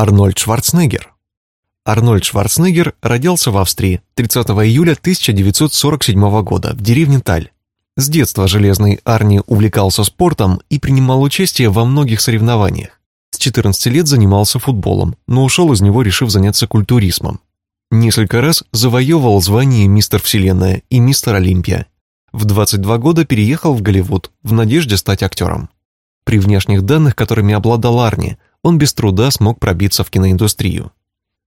Арнольд Шварценеггер. Арнольд Шварценеггер родился в Австрии 30 июля 1947 года в деревне Таль. С детства Железный Арни увлекался спортом и принимал участие во многих соревнованиях. С 14 лет занимался футболом, но ушел из него, решив заняться культуризмом. Несколько раз завоевывал звание «Мистер Вселенная» и «Мистер Олимпия». В 22 года переехал в Голливуд в надежде стать актером. При внешних данных, которыми обладал Арни, он без труда смог пробиться в киноиндустрию.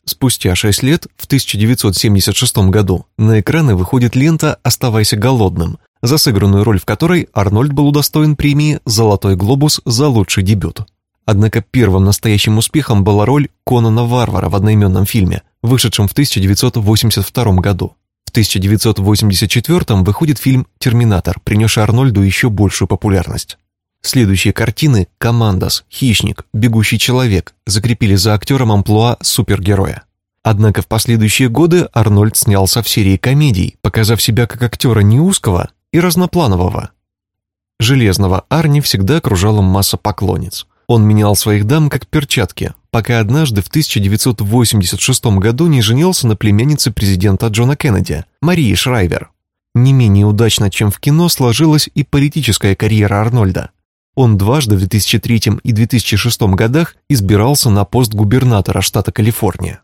Спустя 6 лет, в 1976 году, на экраны выходит лента «Оставайся голодным», за сыгранную роль в которой Арнольд был удостоен премии «Золотой глобус» за лучший дебют. Однако первым настоящим успехом была роль Конана Варвара в одноименном фильме, вышедшем в 1982 году. В 1984 выходит фильм «Терминатор», принесший Арнольду еще большую популярность. Следующие картины «Командос», «Хищник», «Бегущий человек» закрепили за актером амплуа супергероя. Однако в последующие годы Арнольд снялся в серии комедий, показав себя как актера не узкого и разнопланового. Железного Арни всегда окружала масса поклонниц. Он менял своих дам как перчатки, пока однажды в 1986 году не женился на племяннице президента Джона Кеннеди, Марии Шрайвер. Не менее удачно, чем в кино, сложилась и политическая карьера Арнольда. Он дважды в 2003 и 2006 годах избирался на пост губернатора штата Калифорния.